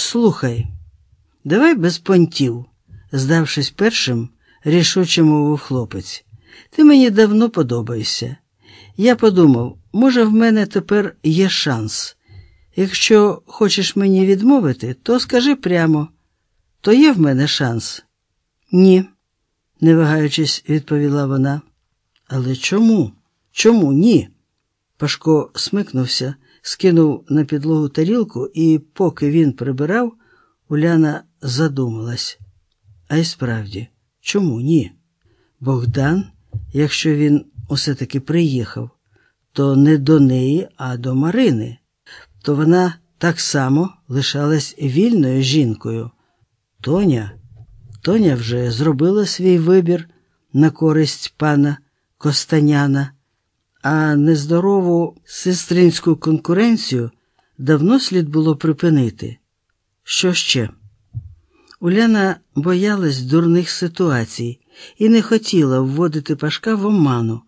Слухай, давай без понтів, здавшись першим, рішуче мовив хлопець. Ти мені давно подобаєшся. Я подумав, може, в мене тепер є шанс. Якщо хочеш мені відмовити, то скажи прямо, то є в мене шанс? Ні, не вагаючись, відповіла вона. Але чому? Чому ні? Пашко смикнувся, скинув на підлогу тарілку, і, поки він прибирав, Уляна задумалась. А й справді, чому ні? Богдан, якщо він усе таки приїхав, то не до неї, а до Марини, то вона так само лишалась вільною жінкою. Тоня, Тоня вже зробила свій вибір на користь пана Костаняна, а нездорову сестринську конкуренцію давно слід було припинити. Що ще? Уляна боялась дурних ситуацій і не хотіла вводити Пашка в оману,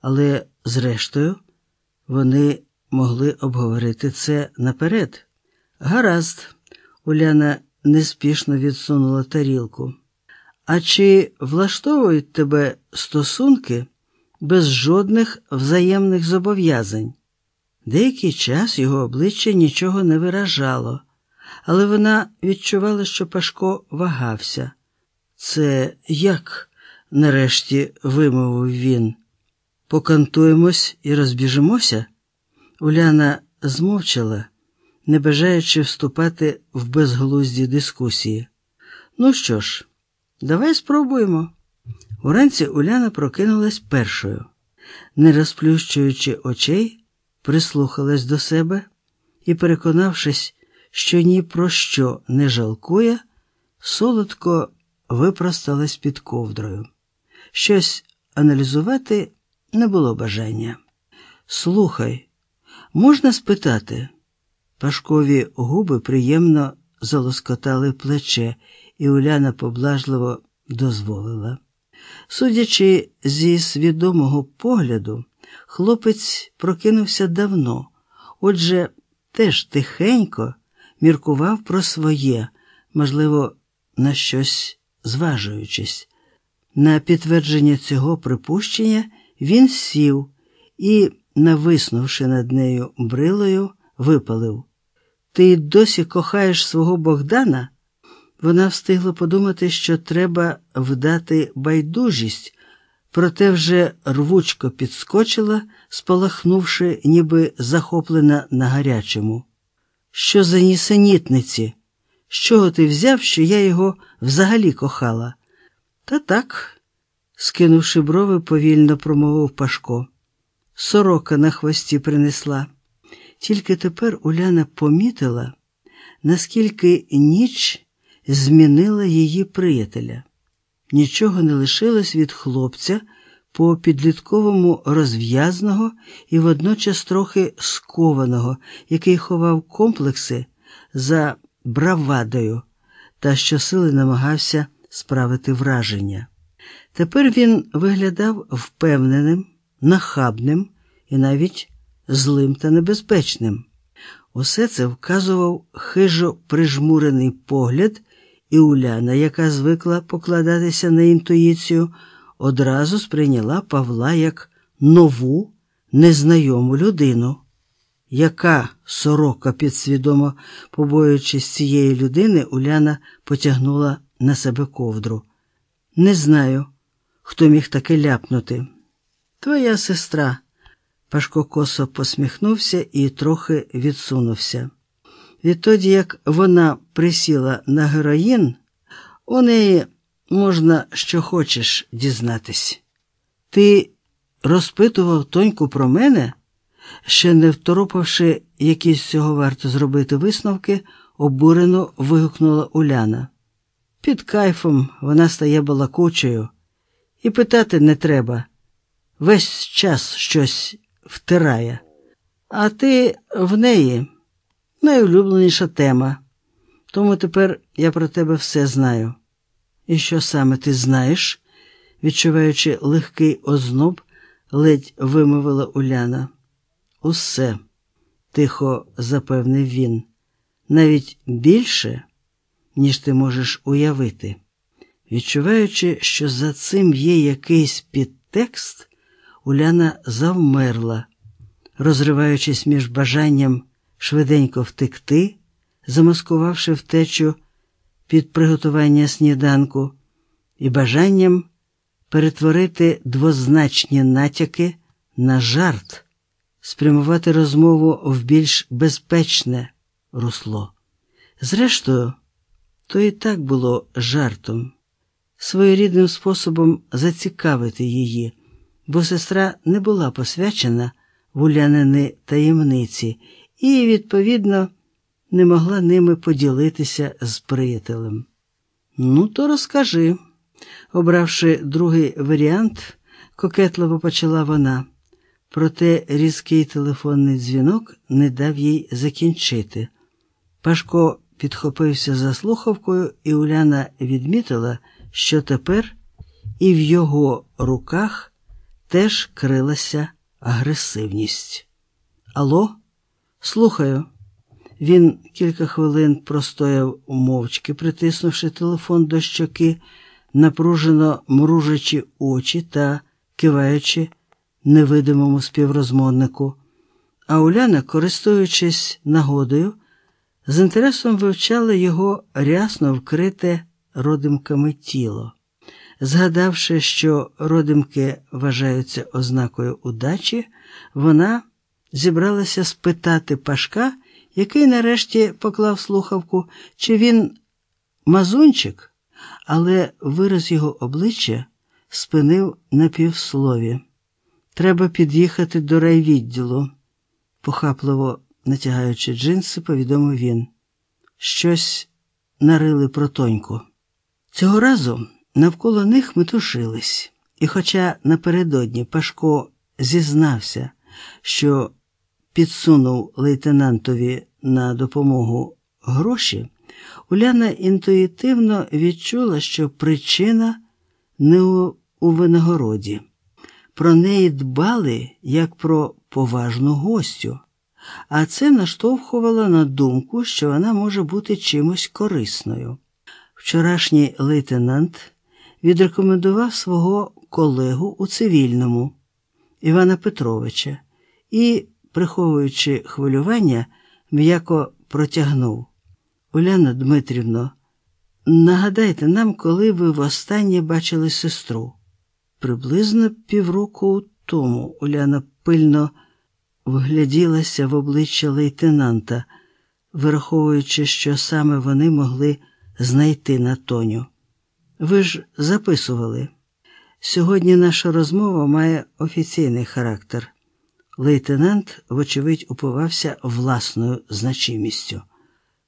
але, зрештою, вони могли обговорити це наперед. Гаразд, Уляна неспішно відсунула тарілку. А чи влаштовують тебе стосунки без жодних взаємних зобов'язань? Деякий час його обличчя нічого не виражало, але вона відчувала, що Пашко вагався. Це як? нарешті вимовив він. Покантуємось і розбіжимося? Уляна змовчала, не бажаючи вступати в безглузді дискусії. Ну що ж, давай спробуємо. Уранці Уляна прокинулась першою, не розплющуючи очей, прислухалась до себе і, переконавшись, що ні про що не жалкує, солодко випросталась під ковдрою. Щось аналізувати не було бажання. Слухай, можна спитати? Пашкові губи приємно залоскотали плече, і Уляна поблажливо дозволила. Судячи зі свідомого погляду, хлопець прокинувся давно, отже, теж тихенько міркував про своє, можливо, на щось зважуючись. На підтвердження цього припущення він сів і, нависнувши над нею брилою, випалив Ти досі кохаєш свого Богдана? Вона встигла подумати, що треба вдати байдужість, проте вже рвучко підскочила, спалахнувши, ніби захоплена на гарячому. Що за нісенітниці? З чого ти взяв, що я його взагалі кохала? Та так, скинувши брови, повільно промовив Пашко. Сорока на хвості принесла. Тільки тепер Уляна помітила, наскільки ніч змінила її приятеля. Нічого не лишилось від хлопця по підлітковому розв'язного і водночас трохи скованого, який ховав комплекси за бравадою та щосили намагався справити враження. Тепер він виглядав впевненим, нахабним і навіть злим та небезпечним. Усе це вказував хижо прижмурений погляд, і Уляна, яка звикла покладатися на інтуїцію, одразу сприйняла Павла як нову, незнайому людину. Яка сорока, підсвідомо побоюючись цієї людини, Уляна потягнула на себе ковдру. Не знаю, хто міг таке ляпнути. Твоя сестра. Пашко косо посміхнувся і трохи відсунувся. Відтоді, як вона присіла на героїн, у неї можна що хочеш дізнатись. Ти розпитував тоньку про мене? Ще не второпавши, які з цього варто зробити висновки, обурено вигукнула Уляна. Під кайфом вона стає балакучою, і питати не треба. Весь час щось втирає. А ти в неї найулюбленіша тема. Тому тепер я про тебе все знаю. І що саме ти знаєш? відчуваючи легкий озноб, ледь вимовила Уляна. Усе, тихо запевнив він. навіть більше, ніж ти можеш уявити. Відчуваючи, що за цим є якийсь підтекст, Уляна завмерла, розриваючись між бажанням швиденько втекти, замаскувавши втечу під приготування сніданку, і бажанням перетворити двозначні натяки на жарт, спрямувати розмову в більш безпечне русло. Зрештою, то і так було жартом, своєрідним способом зацікавити її, бо сестра не була посвячена в таємниці і, відповідно, не могла ними поділитися з приятелем. Ну, то розкажи. Обравши другий варіант, кокетливо почала вона, проте різкий телефонний дзвінок не дав їй закінчити. Пашко підхопився за слухавкою, і Уляна відмітила, що тепер і в його руках теж крилася агресивність. Ало, слухаю. Він кілька хвилин простояв мовчки, притиснувши телефон до щоки, напружено мружачи очі та киваючи невидимому співрозмовнику. А Уляна, користуючись нагодою, з інтересом вивчала його рясно вкрите родимками тіло. Згадавши, що родимки вважаються ознакою удачі, вона зібралася спитати Пашка, який нарешті поклав слухавку, чи він мазунчик, але вираз його обличчя спинив на півслові. Треба під'їхати до райвідділу, похапливо натягаючи джинси, повідомив він. Щось нарили про тоньку. Цього разу навколо них метушились, і, хоча напередодні Пашко зізнався, що підсунув лейтенантові на допомогу гроші, Уляна інтуїтивно відчула, що причина не у, винагороді. Про неї дбали як про поважну гостю, а це наштовхувало на думку, що вона може бути чимось корисною. Вчорашній лейтенант відрекомендував свого колегу у цивільному Івана Петровича і, приховуючи хвилювання, м'яко протягнув. Уляна Дмитрівно, нагадайте нам, коли ви востаннє бачили сестру. Приблизно півроку тому Уляна пильно вгляділася в обличчя лейтенанта, враховуючи, що саме вони могли знайти на Тоню. Ви ж записували. Сьогодні наша розмова має офіційний характер. Лейтенант, вочевидь, упивався власною значимістю.